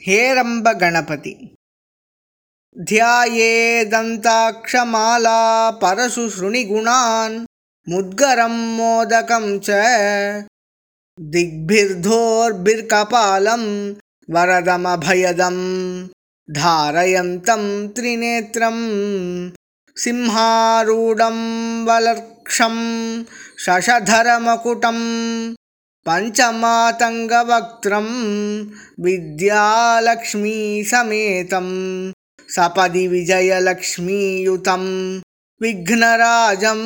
हेरम्बगणपति। ध्यायेदन्ताक्षमाला परशुशृणिगुणान् मुद्गरं मोदकं च दिग्भिर्धोर्भिर्कपालं वरदमभयदं धारयन्तं त्रिनेत्रं सिंहारूढं वलर्क्षं शशधरमकुटं पञ्चमातङ्गवक्त्रं विद्यालक्ष्मीसमेतं सपदि विजयलक्ष्मीयुतं विघ्नराजम्